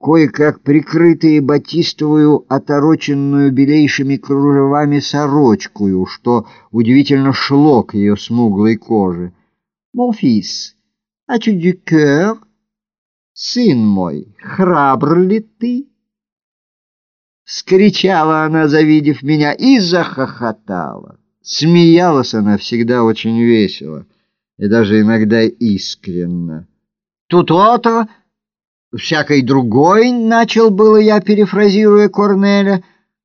кое-как прикрытые батистовую, отороченную белейшими кружевами сорочкую, что удивительно шло к ее смуглой коже. «Mon fils, as-tu du cœur?» «Сын мой, храбр ли ты?» Скричала она, завидев меня, и захохотала. Смеялась она всегда очень весело и даже иногда искренно. Тут вот всякой другой, начал было я, перефразируя Корнеля.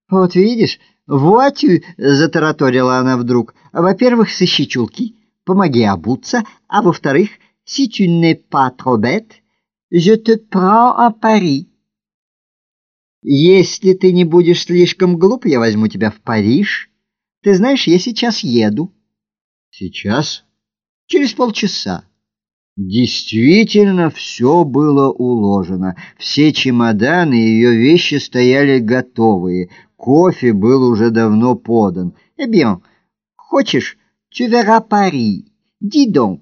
Вот видишь, вот, затараторила она вдруг, во-первых, сыщи чулки, помоги обуться, а во-вторых, si tu n'es pas trop bête, je te prends à Paris. Если ты не будешь слишком глуп, я возьму тебя в Париж. Ты знаешь, я сейчас еду. Сейчас? Через полчаса. Действительно, все было уложено. Все чемоданы и ее вещи стояли готовые. Кофе был уже давно подан. Eh bien, хочешь, tu verras Paris. Dis donc,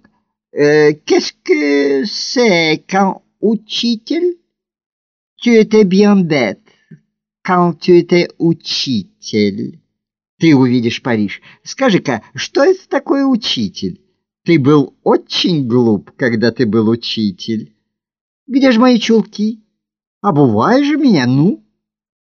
euh, qu'est-ce que c'est qu'un учитель? Tu étais bien bête quand tu étais учитель. Ты увидишь Париж. Скажи-ка, что это такое учитель? Ты был очень глуп, когда ты был учитель. Где же мои чулки? Обувай же меня, ну.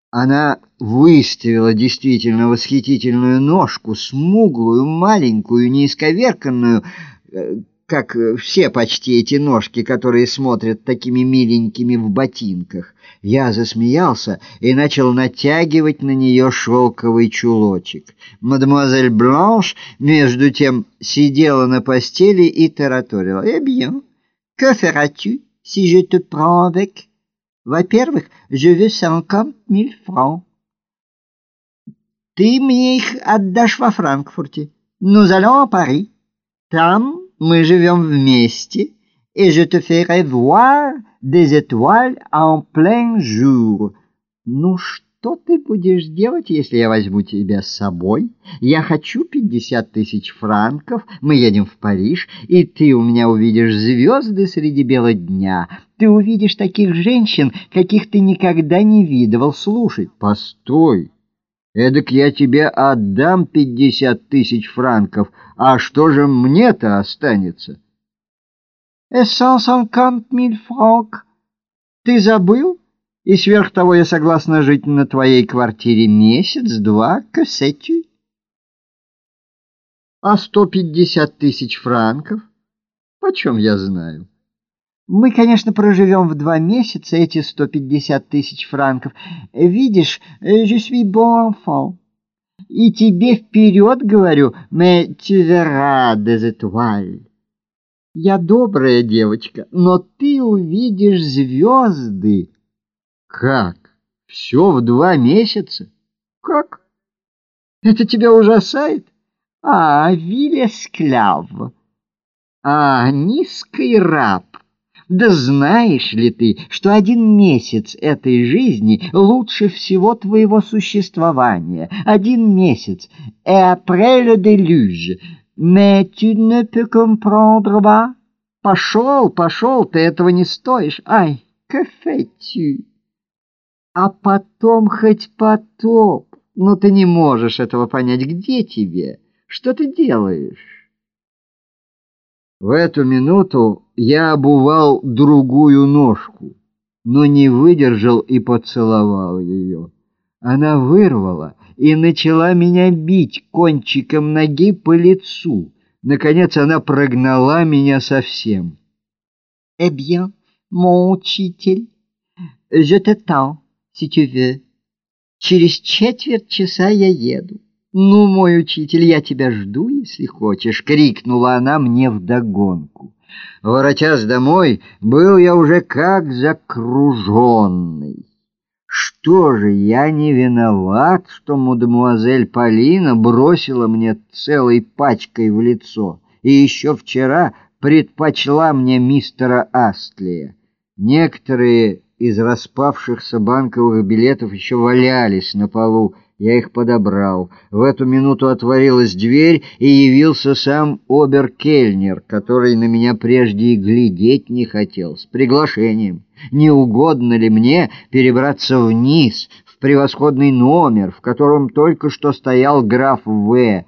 Она выставила действительно восхитительную ножку, смуглую, маленькую, неисковерканную, э, как э, все почти эти ножки, которые смотрят такими миленькими в ботинках. Я засмеялся и начал натягивать на нее шелковый чулочек. Мадемуазель Бланш, между тем, сидела на постели и тараторила. «Eh bien, que feras-tu si je te prends avec?» «Во-первых, je veux cinquante mille francs». «Ты мне их отдашь во Франкфурте. Nous allons à Paris. Там мы живем вместе, et je te ferai voir des étoiles en plein jour. Ну что ты будешь делать, если я возьму тебя с собой? Я хочу пятьдесят тысяч франков, мы едем в Париж, и ты у меня увидишь звезды среди бела дня. Ты увидишь таких женщин, каких ты никогда не видывал. Слушай, постой. Эдак я тебе отдам пятьдесят тысяч франков, а что же мне-то останется? «Et cent cinquante mille francs? Ты забыл? И сверх того я согласна жить на твоей квартире месяц-два, sais-tu?» «А сто пятьдесят тысяч франков? Почем я знаю?» Мы, конечно, проживем в два месяца эти сто пятьдесят тысяч франков. Видишь, je suis bon enfant. И тебе вперед говорю, mais tu verras des étoiles. Я добрая девочка, но ты увидишь звезды. Как? Все в два месяца? Как? Это тебя ужасает? А, вилескляв. А, низкий раб. Да знаешь ли ты, что один месяц этой жизни лучше всего твоего существования? Один месяц. Et après le déluge. Mais tu ne peux comprendre pas? Пошел, пошел, ты этого не стоишь. Ай, que fais-tu? А потом хоть потоп. Но ты не можешь этого понять. Где тебе? Что ты делаешь? В эту минуту я обувал другую ножку, но не выдержал и поцеловал ее. Она вырвала и начала меня бить кончиком ноги по лицу. Наконец она прогнала меня совсем. «Eh bien, mon учитель, je t'attends, si tu veux. Через четверть часа я еду». «Ну, мой учитель, я тебя жду, если хочешь!» — крикнула она мне вдогонку. Воротясь домой, был я уже как закруженный. Что же, я не виноват, что мадемуазель Полина бросила мне целой пачкой в лицо, и еще вчера предпочла мне мистера Астлия. Некоторые из распавшихся банковых билетов еще валялись на полу, Я их подобрал. В эту минуту отворилась дверь, и явился сам обер-кельнер, который на меня прежде и глядеть не хотел, с приглашением. Не угодно ли мне перебраться вниз, в превосходный номер, в котором только что стоял граф В.,